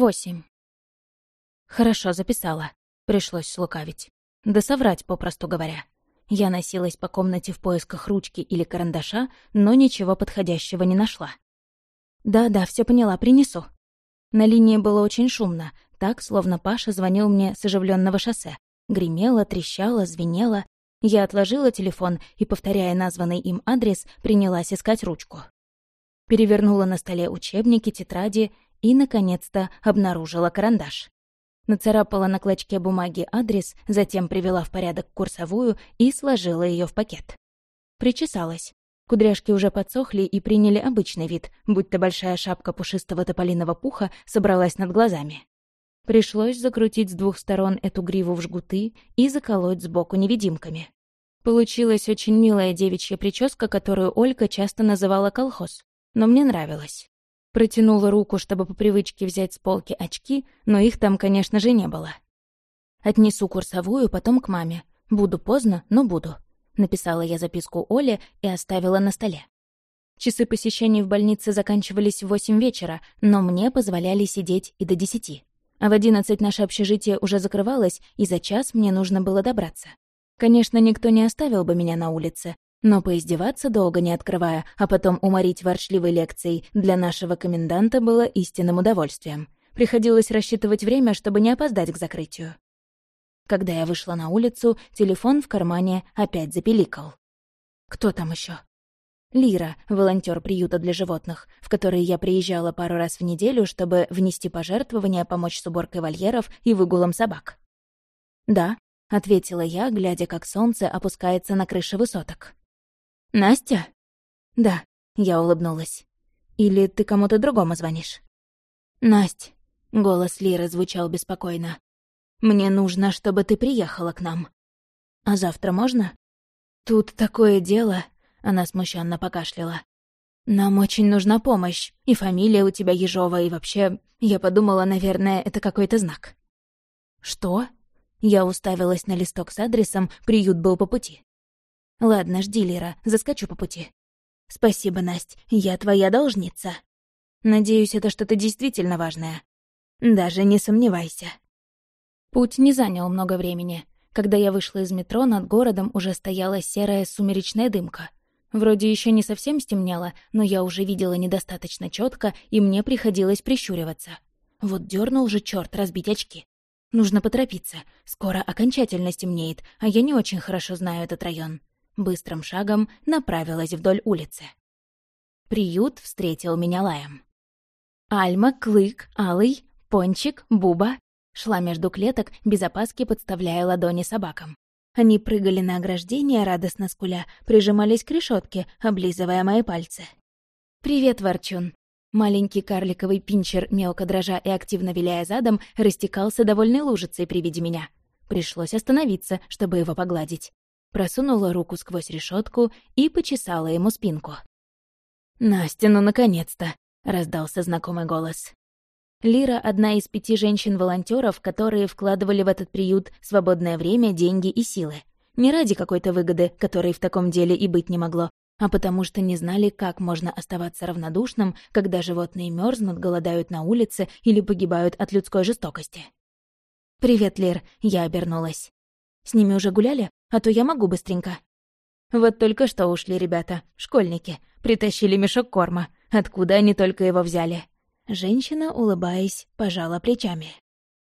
Восемь. Хорошо записала. Пришлось слукавить. Да соврать, попросту говоря. Я носилась по комнате в поисках ручки или карандаша, но ничего подходящего не нашла. «Да-да, все поняла, принесу». На линии было очень шумно, так, словно Паша звонил мне с оживленного шоссе. Гремело, трещало, звенело. Я отложила телефон и, повторяя названный им адрес, принялась искать ручку. Перевернула на столе учебники, тетради и, наконец-то, обнаружила карандаш. Нацарапала на клочке бумаги адрес, затем привела в порядок курсовую и сложила ее в пакет. Причесалась. Кудряшки уже подсохли и приняли обычный вид, будто большая шапка пушистого тополиного пуха собралась над глазами. Пришлось закрутить с двух сторон эту гриву в жгуты и заколоть сбоку невидимками. Получилась очень милая девичья прическа, которую Ольга часто называла колхоз, но мне нравилась. Протянула руку, чтобы по привычке взять с полки очки, но их там, конечно же, не было. «Отнесу курсовую, потом к маме. Буду поздно, но буду», — написала я записку Оле и оставила на столе. Часы посещений в больнице заканчивались в восемь вечера, но мне позволяли сидеть и до десяти. А в одиннадцать наше общежитие уже закрывалось, и за час мне нужно было добраться. Конечно, никто не оставил бы меня на улице, но поиздеваться долго не открывая, а потом уморить ворчливой лекцией для нашего коменданта было истинным удовольствием. Приходилось рассчитывать время, чтобы не опоздать к закрытию. Когда я вышла на улицу, телефон в кармане опять запеликал. Кто там еще? Лира, волонтер приюта для животных, в который я приезжала пару раз в неделю, чтобы внести пожертвования, помочь с уборкой вольеров и выгулом собак. «Да», — ответила я, глядя, как солнце опускается на крыши высоток. «Настя?» «Да», — я улыбнулась. «Или ты кому-то другому звонишь?» «Насть», — голос Лиры звучал беспокойно. «Мне нужно, чтобы ты приехала к нам». «А завтра можно?» «Тут такое дело», — она смущенно покашляла. «Нам очень нужна помощь, и фамилия у тебя Ежова, и вообще, я подумала, наверное, это какой-то знак». «Что?» Я уставилась на листок с адресом, приют был по пути. Ладно, жди, Лира, заскочу по пути. Спасибо, Насть, я твоя должница. Надеюсь, это что-то действительно важное. Даже не сомневайся. Путь не занял много времени. Когда я вышла из метро, над городом уже стояла серая сумеречная дымка. Вроде еще не совсем стемнело, но я уже видела недостаточно четко, и мне приходилось прищуриваться. Вот дернул же черт разбить очки. Нужно поторопиться. Скоро окончательно стемнеет, а я не очень хорошо знаю этот район быстрым шагом направилась вдоль улицы. Приют встретил меня лаем. Альма, Клык, Алый, Пончик, Буба шла между клеток, без опаски подставляя ладони собакам. Они прыгали на ограждение, радостно скуля, прижимались к решетке, облизывая мои пальцы. «Привет, Ворчун!» Маленький карликовый пинчер, мелко дрожа и активно виляя задом, растекался довольной лужицей при виде меня. Пришлось остановиться, чтобы его погладить просунула руку сквозь решетку и почесала ему спинку. «Настя, ну наконец-то!» — раздался знакомый голос. Лира — одна из пяти женщин-волонтеров, которые вкладывали в этот приют свободное время, деньги и силы. Не ради какой-то выгоды, которой в таком деле и быть не могло, а потому что не знали, как можно оставаться равнодушным, когда животные мерзнут, голодают на улице или погибают от людской жестокости. «Привет, Лир», — я обернулась. «С ними уже гуляли? А то я могу быстренько». Вот только что ушли ребята, школьники, притащили мешок корма. Откуда они только его взяли? Женщина, улыбаясь, пожала плечами.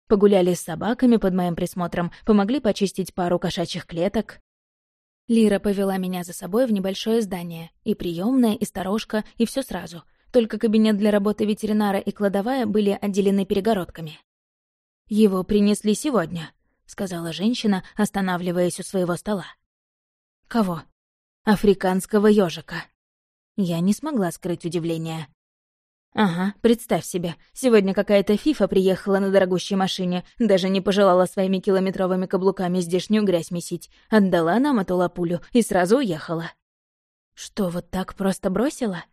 Погуляли с собаками под моим присмотром, помогли почистить пару кошачьих клеток. Лира повела меня за собой в небольшое здание. И приемная, и сторожка, и все сразу. Только кабинет для работы ветеринара и кладовая были отделены перегородками. Его принесли сегодня сказала женщина, останавливаясь у своего стола. «Кого?» «Африканского ежика». Я не смогла скрыть удивление. «Ага, представь себе, сегодня какая-то фифа приехала на дорогущей машине, даже не пожелала своими километровыми каблуками здешнюю грязь месить, отдала нам эту лапулю и сразу уехала». «Что, вот так просто бросила?»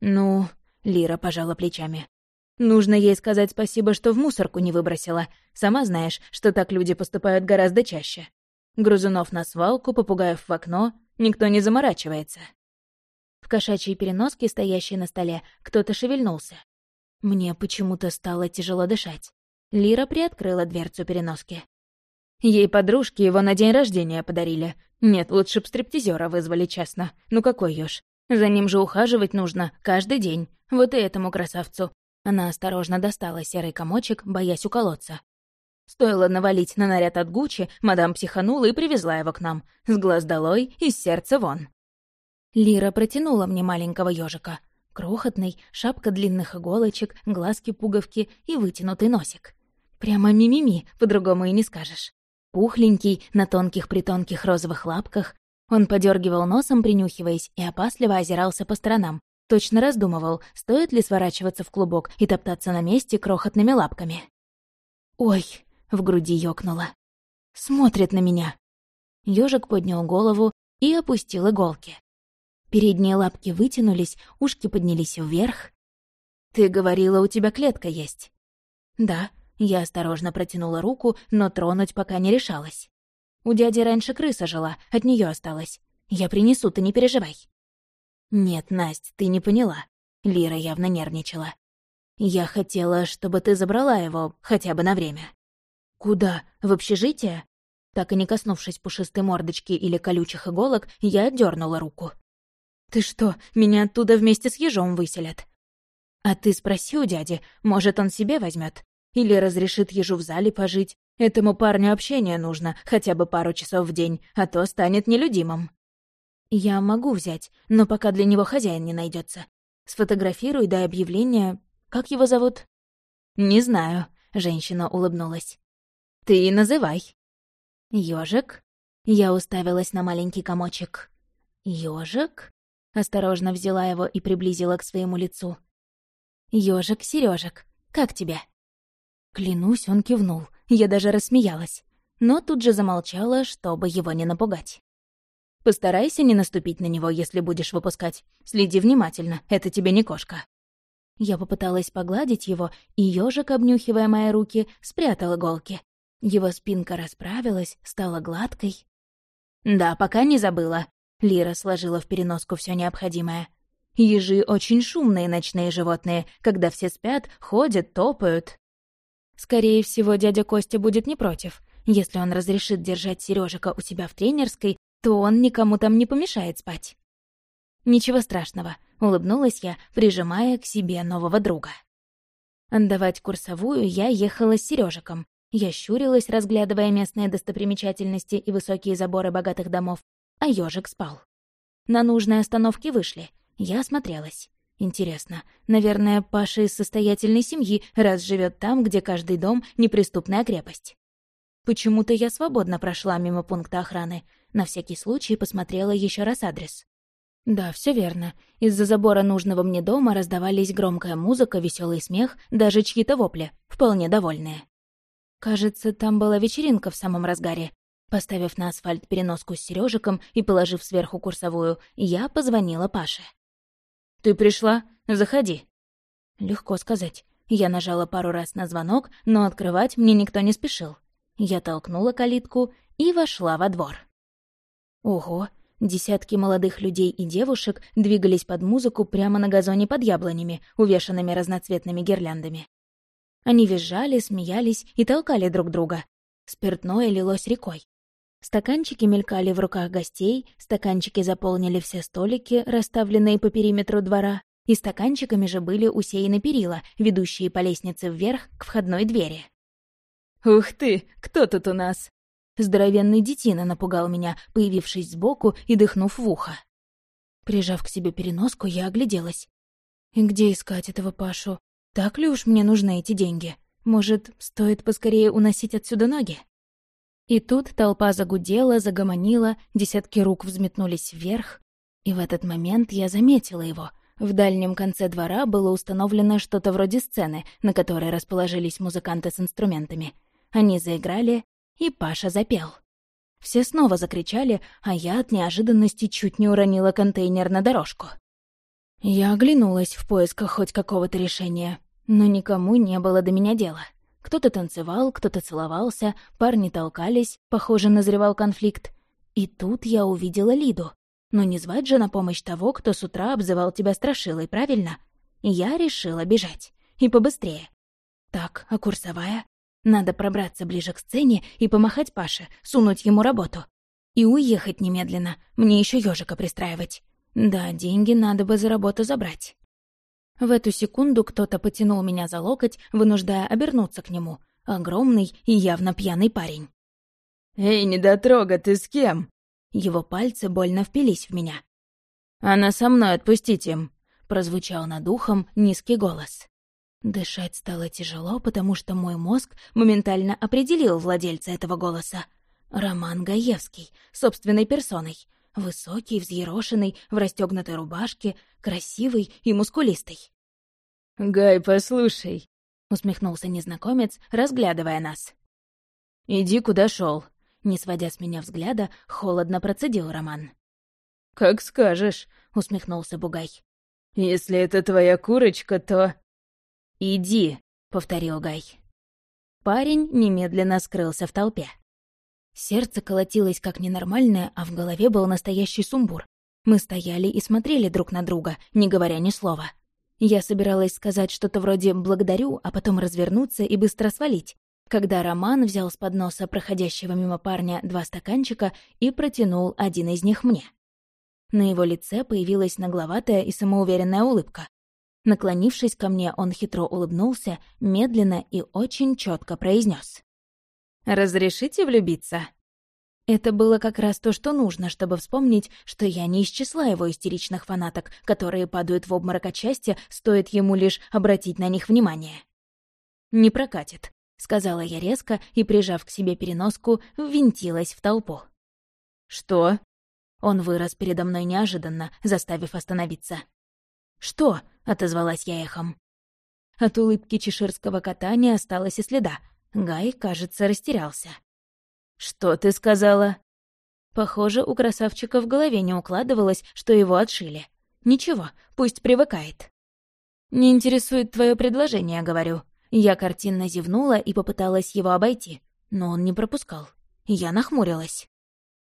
«Ну...» — Лира пожала плечами. Нужно ей сказать спасибо, что в мусорку не выбросила. Сама знаешь, что так люди поступают гораздо чаще. Грузунов на свалку, попугаев в окно. Никто не заморачивается. В кошачьей переноске, стоящей на столе, кто-то шевельнулся. Мне почему-то стало тяжело дышать. Лира приоткрыла дверцу переноски. Ей подружки его на день рождения подарили. Нет, лучше б стриптизера вызвали, честно. Ну какой ёж. За ним же ухаживать нужно каждый день. Вот и этому красавцу. Она осторожно достала серый комочек, боясь уколоться. Стоило навалить на наряд от Гуччи, мадам психанула и привезла его к нам. С глаз долой, из сердца вон. Лира протянула мне маленького ежика. Крохотный, шапка длинных иголочек, глазки-пуговки и вытянутый носик. Прямо мимими, по-другому и не скажешь. Пухленький, на тонких-притонких розовых лапках. Он подергивал носом, принюхиваясь, и опасливо озирался по сторонам. Точно раздумывал, стоит ли сворачиваться в клубок и топтаться на месте крохотными лапками. «Ой!» — в груди ёкнуло. «Смотрит на меня!» Ёжик поднял голову и опустил иголки. Передние лапки вытянулись, ушки поднялись вверх. «Ты говорила, у тебя клетка есть?» «Да», я осторожно протянула руку, но тронуть пока не решалась. У дяди раньше крыса жила, от нее осталось. Я принесу, ты не переживай. Нет, Насть, ты не поняла. Лира явно нервничала. Я хотела, чтобы ты забрала его хотя бы на время. Куда? В общежитие? Так и не коснувшись пушистой мордочки или колючих иголок, я отдернула руку. «Ты что, меня оттуда вместе с ежом выселят?» «А ты спроси у дяди, может, он себе возьмет. Или разрешит ежу в зале пожить. Этому парню общение нужно, хотя бы пару часов в день, а то станет нелюдимым. Я могу взять, но пока для него хозяин не найдется. Сфотографируй, дай объявление. Как его зовут? Не знаю, женщина улыбнулась. Ты и называй. Ёжик? Я уставилась на маленький комочек. Ёжик? Осторожно взяла его и приблизила к своему лицу. Ёжик, Сережек, как тебя? Клянусь, он кивнул. Я даже рассмеялась. Но тут же замолчала, чтобы его не напугать. «Постарайся не наступить на него, если будешь выпускать. Следи внимательно, это тебе не кошка». Я попыталась погладить его, и ежик, обнюхивая мои руки, спрятал иголки. Его спинка расправилась, стала гладкой. «Да, пока не забыла». Лира сложила в переноску все необходимое. «Ежи очень шумные ночные животные. Когда все спят, ходят, топают. Скорее всего, дядя Костя будет не против. Если он разрешит держать Сережика у себя в тренерской, то он никому там не помешает спать. «Ничего страшного», — улыбнулась я, прижимая к себе нового друга. Отдавать курсовую я ехала с Сережиком. Я щурилась, разглядывая местные достопримечательности и высокие заборы богатых домов, а ежик спал. На нужной остановке вышли. Я осмотрелась. Интересно, наверное, Паша из состоятельной семьи, раз живет там, где каждый дом — неприступная крепость. Почему-то я свободно прошла мимо пункта охраны. На всякий случай посмотрела еще раз адрес. Да, все верно. Из-за забора нужного мне дома раздавались громкая музыка, веселый смех, даже чьи-то вопли, вполне довольные. Кажется, там была вечеринка в самом разгаре. Поставив на асфальт переноску с Сережиком и положив сверху курсовую, я позвонила Паше. «Ты пришла? Заходи». Легко сказать. Я нажала пару раз на звонок, но открывать мне никто не спешил. Я толкнула калитку и вошла во двор. Ого, десятки молодых людей и девушек двигались под музыку прямо на газоне под яблонями, увешанными разноцветными гирляндами. Они визжали, смеялись и толкали друг друга. Спиртное лилось рекой. Стаканчики мелькали в руках гостей, стаканчики заполнили все столики, расставленные по периметру двора, и стаканчиками же были усеяны перила, ведущие по лестнице вверх к входной двери. «Ух ты, кто тут у нас?» Здоровенный детина напугал меня, появившись сбоку и дыхнув в ухо. Прижав к себе переноску, я огляделась. И где искать этого Пашу? Так ли уж мне нужны эти деньги? Может, стоит поскорее уносить отсюда ноги? И тут толпа загудела, загомонила, десятки рук взметнулись вверх. И в этот момент я заметила его. В дальнем конце двора было установлено что-то вроде сцены, на которой расположились музыканты с инструментами. Они заиграли, и Паша запел. Все снова закричали, а я от неожиданности чуть не уронила контейнер на дорожку. Я оглянулась в поисках хоть какого-то решения, но никому не было до меня дела. Кто-то танцевал, кто-то целовался, парни толкались, похоже, назревал конфликт. И тут я увидела Лиду. Но не звать же на помощь того, кто с утра обзывал тебя страшилой, правильно? Я решила бежать. И побыстрее. Так, а курсовая? Надо пробраться ближе к сцене и помахать Паше, сунуть ему работу. И уехать немедленно, мне еще ежика пристраивать. Да, деньги надо бы за работу забрать. В эту секунду кто-то потянул меня за локоть, вынуждая обернуться к нему. Огромный и явно пьяный парень. «Эй, недотрога, ты с кем?» Его пальцы больно впились в меня. «Она со мной, отпустите им!» Прозвучал над ухом низкий голос. Дышать стало тяжело, потому что мой мозг моментально определил владельца этого голоса. Роман Гаевский, собственной персоной. Высокий, взъерошенный, в расстегнутой рубашке, красивый и мускулистый. «Гай, послушай», — усмехнулся незнакомец, разглядывая нас. «Иди, куда шел. Не сводя с меня взгляда, холодно процедил Роман. «Как скажешь», — усмехнулся Бугай. «Если это твоя курочка, то...» «Иди», — повторил Гай. Парень немедленно скрылся в толпе. Сердце колотилось как ненормальное, а в голове был настоящий сумбур. Мы стояли и смотрели друг на друга, не говоря ни слова. Я собиралась сказать что-то вроде «благодарю», а потом развернуться и быстро свалить когда Роман взял с подноса проходящего мимо парня два стаканчика и протянул один из них мне. На его лице появилась нагловатая и самоуверенная улыбка. Наклонившись ко мне, он хитро улыбнулся, медленно и очень четко произнес: «Разрешите влюбиться?» Это было как раз то, что нужно, чтобы вспомнить, что я не из числа его истеричных фанаток, которые падают в обморок от счастья, стоит ему лишь обратить на них внимание. Не прокатит. — сказала я резко и, прижав к себе переноску, ввинтилась в толпу. «Что?» Он вырос передо мной неожиданно, заставив остановиться. «Что?» — отозвалась я эхом. От улыбки чеширского кота не осталось и следа. Гай, кажется, растерялся. «Что ты сказала?» Похоже, у красавчика в голове не укладывалось, что его отшили. Ничего, пусть привыкает. «Не интересует твое предложение», — говорю. Я картинно зевнула и попыталась его обойти, но он не пропускал. Я нахмурилась.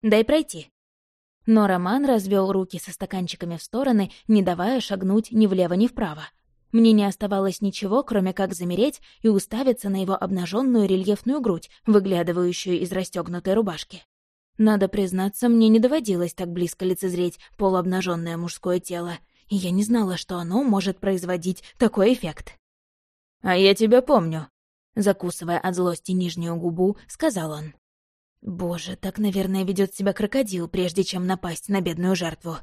«Дай пройти». Но Роман развел руки со стаканчиками в стороны, не давая шагнуть ни влево, ни вправо. Мне не оставалось ничего, кроме как замереть и уставиться на его обнаженную рельефную грудь, выглядывающую из расстегнутой рубашки. Надо признаться, мне не доводилось так близко лицезреть полуобнаженное мужское тело, и я не знала, что оно может производить такой эффект. «А я тебя помню», — закусывая от злости нижнюю губу, сказал он. «Боже, так, наверное, ведет себя крокодил, прежде чем напасть на бедную жертву».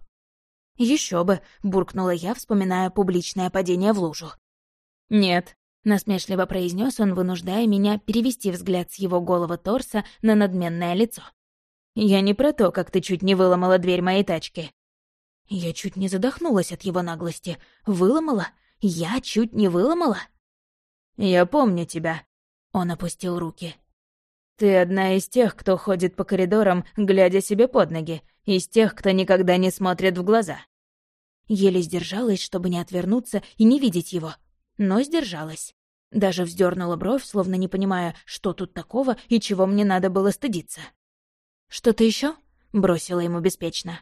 Еще бы», — буркнула я, вспоминая публичное падение в лужу. «Нет», — насмешливо произнес он, вынуждая меня перевести взгляд с его голого торса на надменное лицо. «Я не про то, как ты чуть не выломала дверь моей тачки». Я чуть не задохнулась от его наглости. Выломала? Я чуть не выломала? «Я помню тебя», — он опустил руки. «Ты одна из тех, кто ходит по коридорам, глядя себе под ноги, из тех, кто никогда не смотрит в глаза». Еле сдержалась, чтобы не отвернуться и не видеть его, но сдержалась. Даже вздернула бровь, словно не понимая, что тут такого и чего мне надо было стыдиться. «Что-то еще? бросила ему беспечно.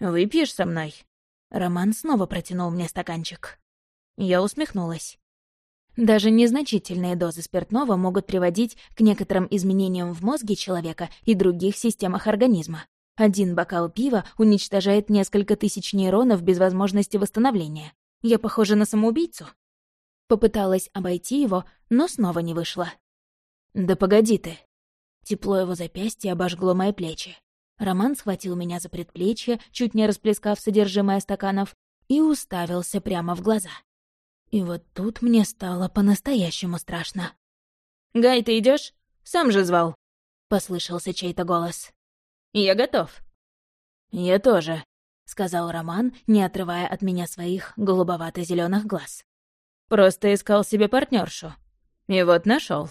«Выпьешь со мной?» Роман снова протянул мне стаканчик. Я усмехнулась. Даже незначительные дозы спиртного могут приводить к некоторым изменениям в мозге человека и других системах организма. Один бокал пива уничтожает несколько тысяч нейронов без возможности восстановления. Я похожа на самоубийцу? Попыталась обойти его, но снова не вышло. «Да погоди ты!» Тепло его запястья обожгло мои плечи. Роман схватил меня за предплечье, чуть не расплескав содержимое стаканов, и уставился прямо в глаза. И вот тут мне стало по-настоящему страшно. «Гай, ты идешь? Сам же звал!» — послышался чей-то голос. «Я готов». «Я тоже», — сказал Роман, не отрывая от меня своих голубовато зеленых глаз. «Просто искал себе партнершу. И вот нашел.